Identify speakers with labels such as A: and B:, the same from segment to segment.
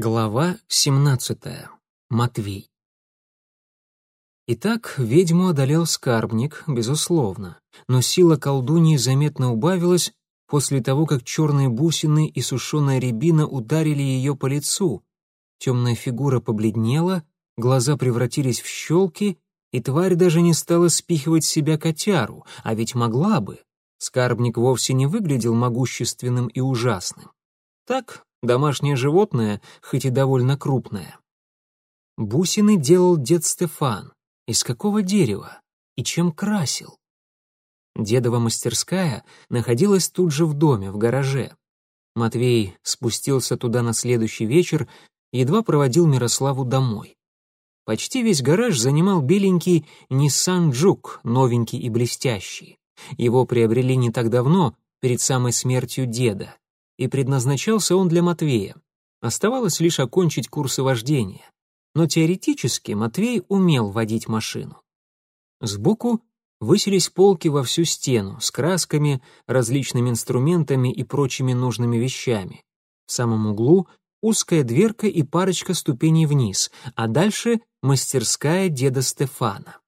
A: Глава 17. Матвей. Итак, ведьму одолел скарбник, безусловно, но сила колдуньи заметно убавилась после того, как черные бусины и сушеная рябина ударили ее по лицу. Темная фигура побледнела, глаза превратились в щелки, и тварь даже не стала спихивать себя котяру, а ведь могла бы. Скарбник вовсе не выглядел могущественным и ужасным. Так, домашнее животное, хоть и довольно крупное. Бусины делал дед Стефан. Из какого дерева? И чем красил? Дедова мастерская находилась тут же в доме, в гараже. Матвей спустился туда на следующий вечер едва проводил Мирославу домой. Почти весь гараж занимал беленький Nissan Juke, новенький и блестящий. Его приобрели не так давно, перед самой смертью деда и предназначался он для Матвея. Оставалось лишь окончить курсы вождения. Но теоретически Матвей умел водить машину. Сбоку высились полки во всю стену с красками, различными инструментами и прочими нужными вещами. В самом углу узкая дверка и парочка ступеней вниз, а дальше мастерская деда Стефана.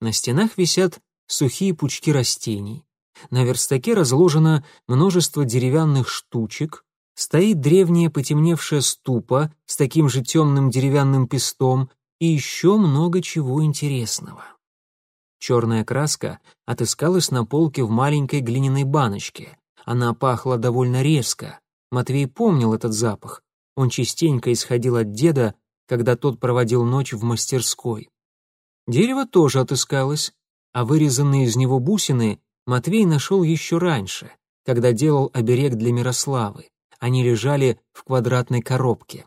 A: На стенах висят сухие пучки растений, на верстаке разложено множество деревянных штучек, стоит древняя потемневшая ступа с таким же темным деревянным пестом и еще много чего интересного. Черная краска отыскалась на полке в маленькой глиняной баночке. Она пахла довольно резко. Матвей помнил этот запах. Он частенько исходил от деда, когда тот проводил ночь в мастерской. Дерево тоже отыскалось, а вырезанные из него бусины Матвей нашел еще раньше, когда делал оберег для Мирославы. Они лежали в квадратной коробке.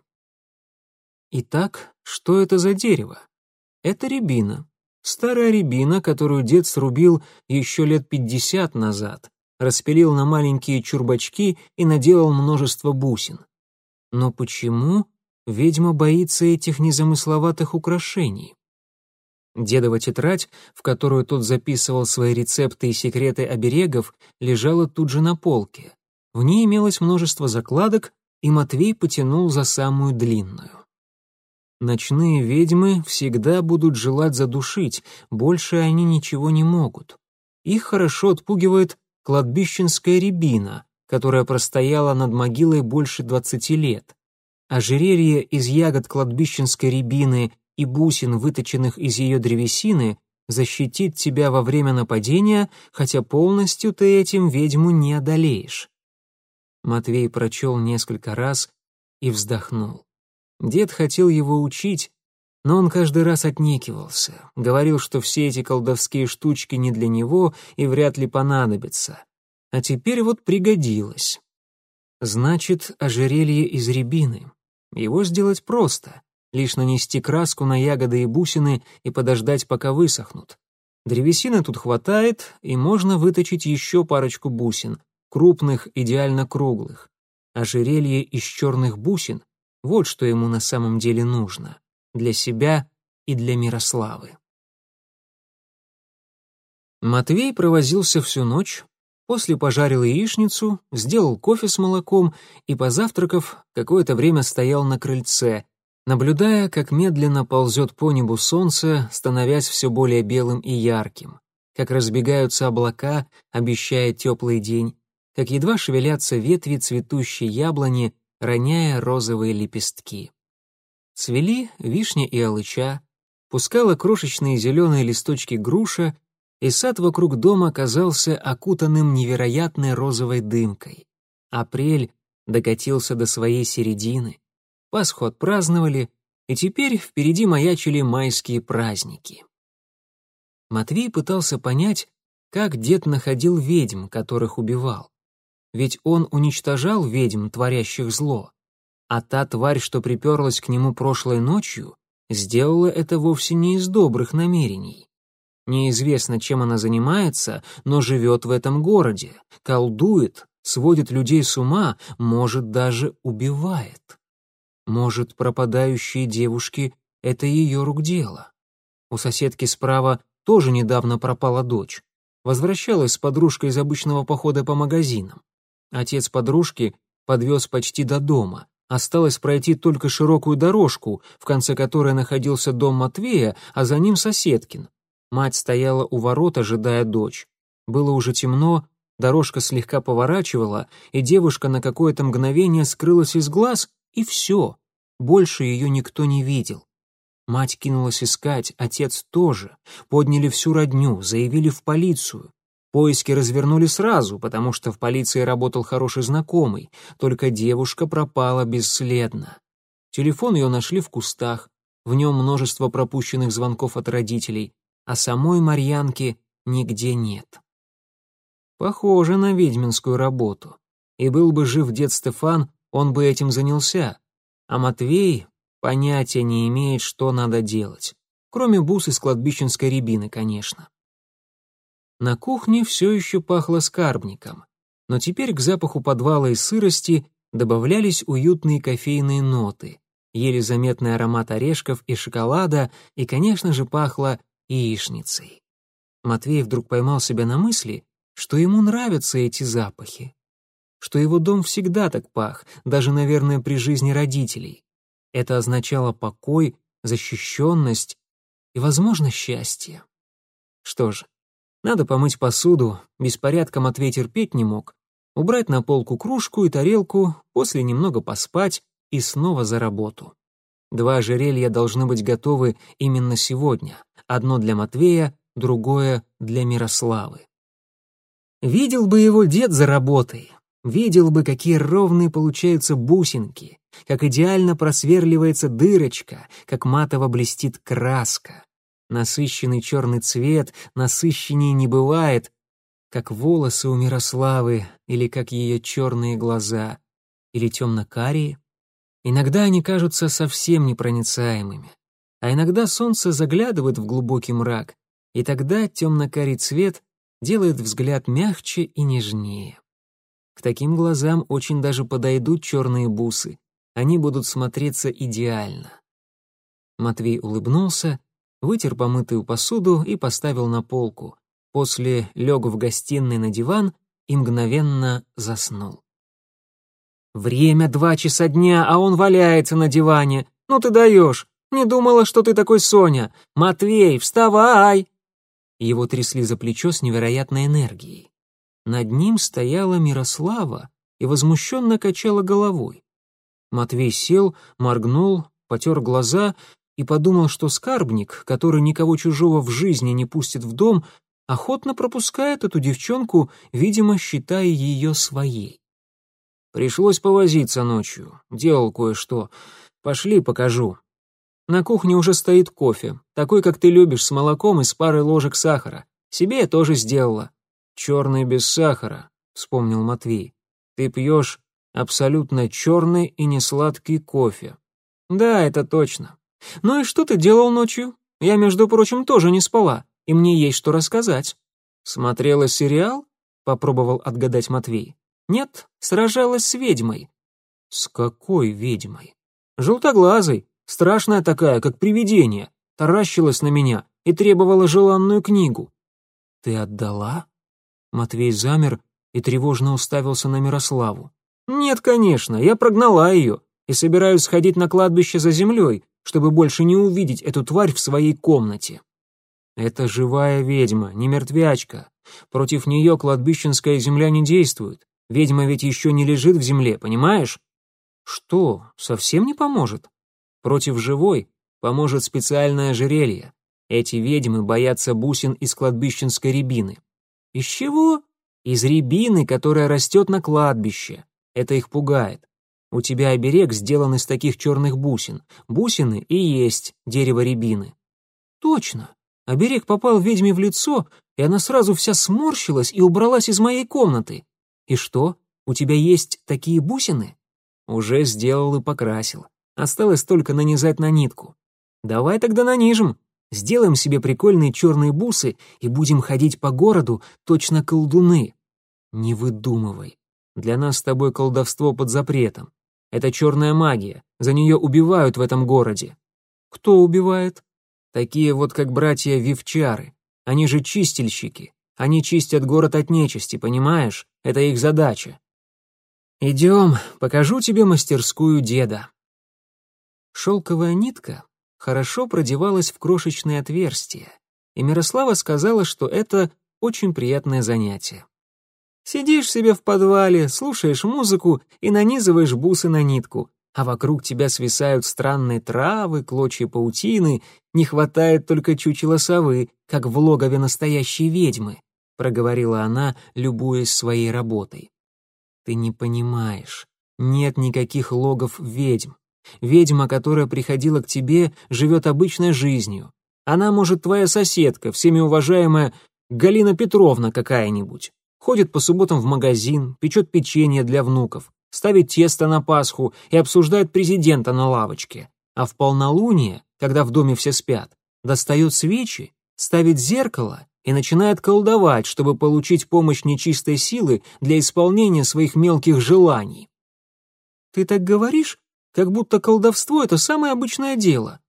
A: Итак, что это за дерево? Это рябина. Старая рябина, которую дед срубил еще лет пятьдесят назад, распилил на маленькие чурбачки и наделал множество бусин. Но почему ведьма боится этих незамысловатых украшений? Дедова тетрадь, в которую тот записывал свои рецепты и секреты оберегов, лежала тут же на полке. В ней имелось множество закладок, и Матвей потянул за самую длинную. Ночные ведьмы всегда будут желать задушить, больше они ничего не могут. Их хорошо отпугивает кладбищенская рябина, которая простояла над могилой больше двадцати лет. Ожерелье из ягод кладбищенской рябины и бусин, выточенных из ее древесины, защитит тебя во время нападения, хотя полностью ты этим ведьму не одолеешь. Матвей прочел несколько раз и вздохнул. Дед хотел его учить, но он каждый раз отнекивался, говорил, что все эти колдовские штучки не для него и вряд ли понадобятся. А теперь вот пригодилось. Значит, ожерелье из рябины. Его сделать просто лишь нанести краску на ягоды и бусины и подождать, пока высохнут. Древесины тут хватает, и можно выточить еще парочку бусин, крупных, идеально круглых. Ожерелье из черных бусин — вот что ему на самом деле нужно. Для себя и для Мирославы. Матвей провозился всю ночь, после пожарил яичницу, сделал кофе с молоком и, позавтракав, какое-то время стоял на крыльце, наблюдая, как медленно ползет по небу солнце, становясь все более белым и ярким, как разбегаются облака, обещая теплый день, как едва шевелятся ветви цветущей яблони, роняя розовые лепестки. Цвели вишня и алыча, пускала крошечные зеленые листочки груша, и сад вокруг дома казался окутанным невероятной розовой дымкой. Апрель докатился до своей середины — Пасху отпраздновали, и теперь впереди маячили майские праздники. Матвей пытался понять, как дед находил ведьм, которых убивал. Ведь он уничтожал ведьм, творящих зло. А та тварь, что приперлась к нему прошлой ночью, сделала это вовсе не из добрых намерений. Неизвестно, чем она занимается, но живет в этом городе, колдует, сводит людей с ума, может, даже убивает. Может, пропадающие девушки — это ее рук дело. У соседки справа тоже недавно пропала дочь. Возвращалась с подружкой из обычного похода по магазинам. Отец подружки подвез почти до дома, Осталось пройти только широкую дорожку, в конце которой находился дом Матвея, а за ним соседкин. Мать стояла у ворот, ожидая дочь. Было уже темно, дорожка слегка поворачивала, и девушка на какое-то мгновение скрылась из глаз, и все. Больше ее никто не видел. Мать кинулась искать, отец тоже. Подняли всю родню, заявили в полицию. Поиски развернули сразу, потому что в полиции работал хороший знакомый, только девушка пропала бесследно. Телефон ее нашли в кустах, в нем множество пропущенных звонков от родителей, а самой Марьянки нигде нет. Похоже на ведьминскую работу. И был бы жив дед Стефан, он бы этим занялся. А Матвей понятия не имеет, что надо делать. Кроме бус из кладбищенской рябины, конечно. На кухне все еще пахло скарбником, но теперь к запаху подвала и сырости добавлялись уютные кофейные ноты, еле заметный аромат орешков и шоколада, и, конечно же, пахло яичницей. Матвей вдруг поймал себя на мысли, что ему нравятся эти запахи, что его дом всегда так пах, даже, наверное, при жизни родителей. Это означало покой, защищенность и, возможно, счастье. Что ж, надо помыть посуду, беспорядком Матвей терпеть не мог, убрать на полку кружку и тарелку, после немного поспать и снова за работу. Два ожерелья должны быть готовы именно сегодня. Одно для Матвея, другое для Мирославы. Видел бы его дед за работой, видел бы, какие ровные получаются бусинки, как идеально просверливается дырочка, как матово блестит краска. Насыщенный черный цвет, насыщеннее не бывает, как волосы у Мирославы или как ее черные глаза, или темно-карие. Иногда они кажутся совсем непроницаемыми, а иногда солнце заглядывает в глубокий мрак, и тогда темно-карий цвет делает взгляд мягче и нежнее. К таким глазам очень даже подойдут черные бусы, они будут смотреться идеально. Матвей улыбнулся, вытер помытую посуду и поставил на полку. После лег в гостиной на диван и мгновенно заснул. Время два часа дня, а он валяется на диване. Ну ты даешь. Не думала, что ты такой Соня. Матвей, вставай!» Его трясли за плечо с невероятной энергией. Над ним стояла Мирослава и возмущенно качала головой. Матвей сел, моргнул, потер глаза и подумал, что скарбник, который никого чужого в жизни не пустит в дом, охотно пропускает эту девчонку, видимо, считая ее своей. Пришлось повозиться ночью. Делал кое-что. Пошли, покажу. На кухне уже стоит кофе, такой, как ты любишь, с молоком и с парой ложек сахара. Себе я тоже сделала. Черный без сахара, вспомнил Матвей. Ты пьешь абсолютно черный и несладкий кофе. Да, это точно. Ну и что ты делал ночью? Я, между прочим, тоже не спала, и мне есть что рассказать. Смотрела сериал? Попробовал отгадать Матвей. Нет, сражалась с ведьмой. С какой ведьмой? Желтоглазой, страшная такая, как привидение, таращилась на меня и требовала желанную книгу. Ты отдала? Матвей замер и тревожно уставился на Мирославу. Нет, конечно, я прогнала ее и собираюсь сходить на кладбище за землей, чтобы больше не увидеть эту тварь в своей комнате. Это живая ведьма, не мертвячка. Против нее кладбищенская земля не действует. Ведьма ведь еще не лежит в земле, понимаешь? Что, совсем не поможет? Против живой поможет специальное ожерелье. Эти ведьмы боятся бусин из кладбищенской рябины. Из чего? Из рябины, которая растет на кладбище. Это их пугает. У тебя оберег сделан из таких черных бусин. Бусины и есть дерево рябины. Точно. Оберег попал ведьме в лицо, и она сразу вся сморщилась и убралась из моей комнаты. «И что, у тебя есть такие бусины?» «Уже сделал и покрасил. Осталось только нанизать на нитку. Давай тогда нанижем. Сделаем себе прикольные черные бусы и будем ходить по городу, точно колдуны. Не выдумывай. Для нас с тобой колдовство под запретом. Это черная магия. За нее убивают в этом городе. Кто убивает? Такие вот, как братья Вивчары. Они же чистильщики. Они чистят город от нечисти, понимаешь? Это их задача. Идем, покажу тебе мастерскую деда. Шелковая нитка хорошо продевалась в крошечные отверстия, и Мирослава сказала, что это очень приятное занятие. Сидишь себе в подвале, слушаешь музыку и нанизываешь бусы на нитку, а вокруг тебя свисают странные травы, клочья паутины, не хватает только чучела совы, как в логове настоящей ведьмы, проговорила она, любуясь своей работой. Ты не понимаешь, нет никаких логов ведьм. Ведьма, которая приходила к тебе, живет обычной жизнью. Она, может, твоя соседка, всеми уважаемая Галина Петровна какая-нибудь. Ходит по субботам в магазин, печет печенье для внуков, ставит тесто на Пасху и обсуждает президента на лавочке. А в полнолуние, когда в доме все спят, достает свечи, ставит зеркало и начинает колдовать, чтобы получить помощь нечистой силы для исполнения своих мелких желаний. Ты так говоришь, как будто колдовство — это самое обычное дело.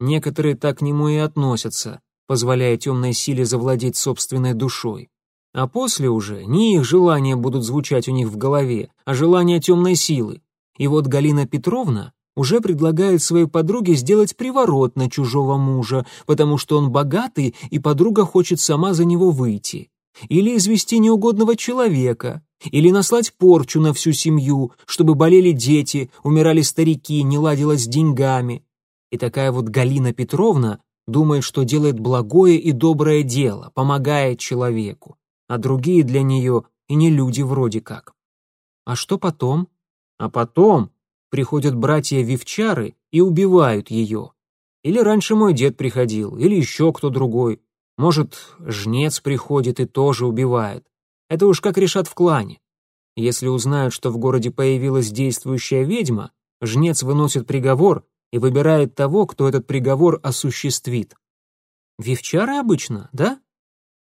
A: Некоторые так к нему и относятся, позволяя темной силе завладеть собственной душой. А после уже не их желания будут звучать у них в голове, а желания темной силы. И вот Галина Петровна уже предлагает своей подруге сделать приворот на чужого мужа, потому что он богатый, и подруга хочет сама за него выйти. Или извести неугодного человека, или наслать порчу на всю семью, чтобы болели дети, умирали старики, не ладилось с деньгами. И такая вот Галина Петровна думает, что делает благое и доброе дело, помогает человеку, а другие для нее и не люди вроде как. А что потом? А потом приходят братья-вивчары и убивают ее. Или раньше мой дед приходил, или еще кто другой. Может, жнец приходит и тоже убивает. Это уж как решат в клане. Если узнают, что в городе появилась действующая ведьма, жнец выносит приговор и выбирает того, кто этот приговор осуществит. Вивчары обычно, да?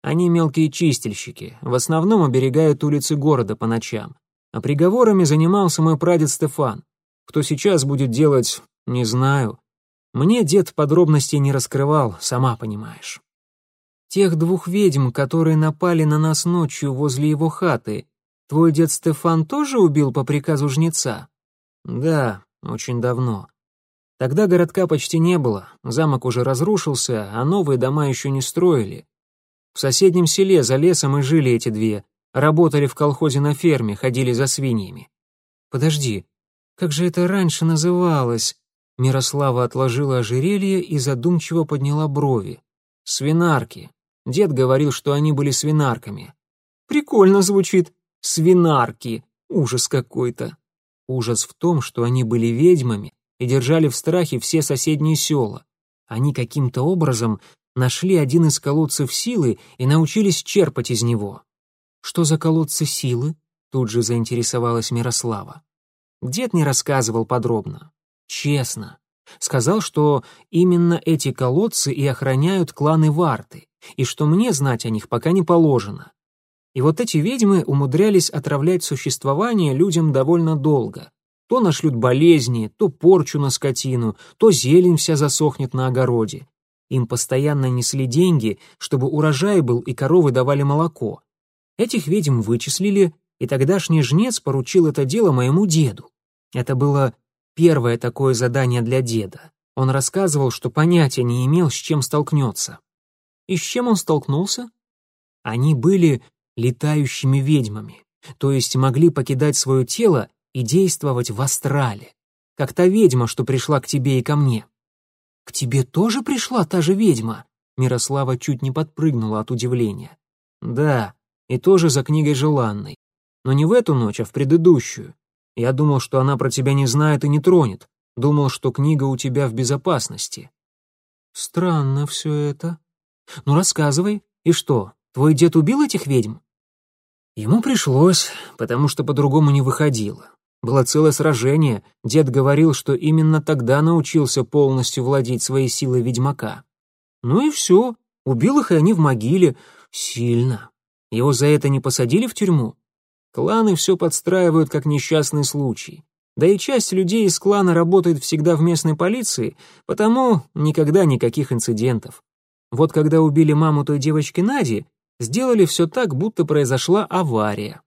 A: Они мелкие чистильщики, в основном оберегают улицы города по ночам. А приговорами занимался мой прадед Стефан. Кто сейчас будет делать, не знаю. Мне дед подробностей не раскрывал, сама понимаешь. Тех двух ведьм, которые напали на нас ночью возле его хаты, твой дед Стефан тоже убил по приказу жнеца? Да, очень давно. Тогда городка почти не было, замок уже разрушился, а новые дома еще не строили. В соседнем селе за лесом и жили эти две, работали в колхозе на ферме, ходили за свиньями. Подожди, как же это раньше называлось? Мирослава отложила ожерелье и задумчиво подняла брови. Свинарки, Дед говорил, что они были свинарками. Прикольно звучит. Свинарки. Ужас какой-то. Ужас в том, что они были ведьмами и держали в страхе все соседние села. Они каким-то образом нашли один из колодцев силы и научились черпать из него. Что за колодцы силы? Тут же заинтересовалась Мирослава. Дед не рассказывал подробно. Честно. Сказал, что именно эти колодцы и охраняют кланы Варты и что мне знать о них пока не положено. И вот эти ведьмы умудрялись отравлять существование людям довольно долго. То нашлют болезни, то порчу на скотину, то зелень вся засохнет на огороде. Им постоянно несли деньги, чтобы урожай был и коровы давали молоко. Этих ведьм вычислили, и тогдашний жнец поручил это дело моему деду. Это было первое такое задание для деда. Он рассказывал, что понятия не имел, с чем столкнется. И с чем он столкнулся? Они были летающими ведьмами, то есть могли покидать свое тело и действовать в астрале, как та ведьма, что пришла к тебе и ко мне. К тебе тоже пришла та же ведьма? Мирослава чуть не подпрыгнула от удивления. Да, и тоже за книгой желанной. Но не в эту ночь, а в предыдущую. Я думал, что она про тебя не знает и не тронет. Думал, что книга у тебя в безопасности. Странно все это, ну рассказывай, и что, твой дед убил этих ведьм? Ему пришлось, потому что по-другому не выходило. Было целое сражение, дед говорил, что именно тогда научился полностью владеть своей силой ведьмака. Ну и все, убил их и они в могиле. Сильно. Его за это не посадили в тюрьму? Кланы все подстраивают как несчастный случай. Да и часть людей из клана работает всегда в местной полиции, потому никогда никаких инцидентов. Вот когда убили маму той девочки Нади, сделали все так, будто произошла авария.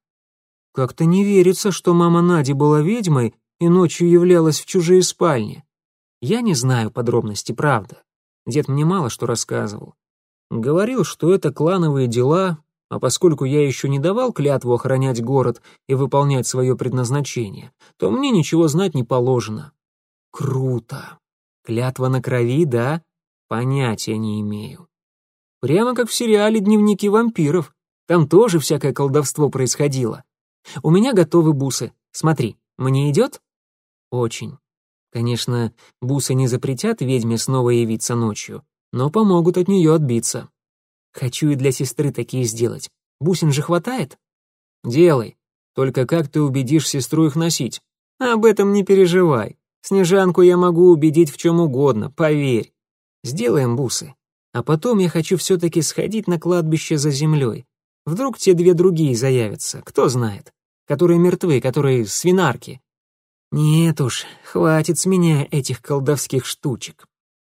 A: Как-то не верится, что мама Нади была ведьмой и ночью являлась в чужие спальни. Я не знаю подробности, правда. Дед мне мало что рассказывал. Говорил, что это клановые дела, а поскольку я еще не давал клятву охранять город и выполнять свое предназначение, то мне ничего знать не положено. Круто. Клятва на крови, да? Понятия не имею. Прямо как в сериале «Дневники вампиров». Там тоже всякое колдовство происходило. У меня готовы бусы. Смотри, мне идет? Очень. Конечно, бусы не запретят ведьме снова явиться ночью, но помогут от нее отбиться. Хочу и для сестры такие сделать. Бусин же хватает? Делай. Только как ты убедишь сестру их носить? Об этом не переживай. Снежанку я могу убедить в чем угодно, поверь. Сделаем бусы. А потом я хочу все-таки сходить на кладбище за землей. Вдруг те две другие заявятся, кто знает. Которые мертвы, которые свинарки. Нет уж, хватит с меня этих колдовских штучек.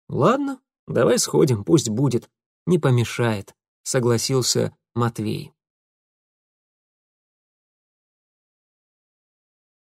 A: Ладно, давай сходим, пусть будет. Не помешает, согласился Матвей.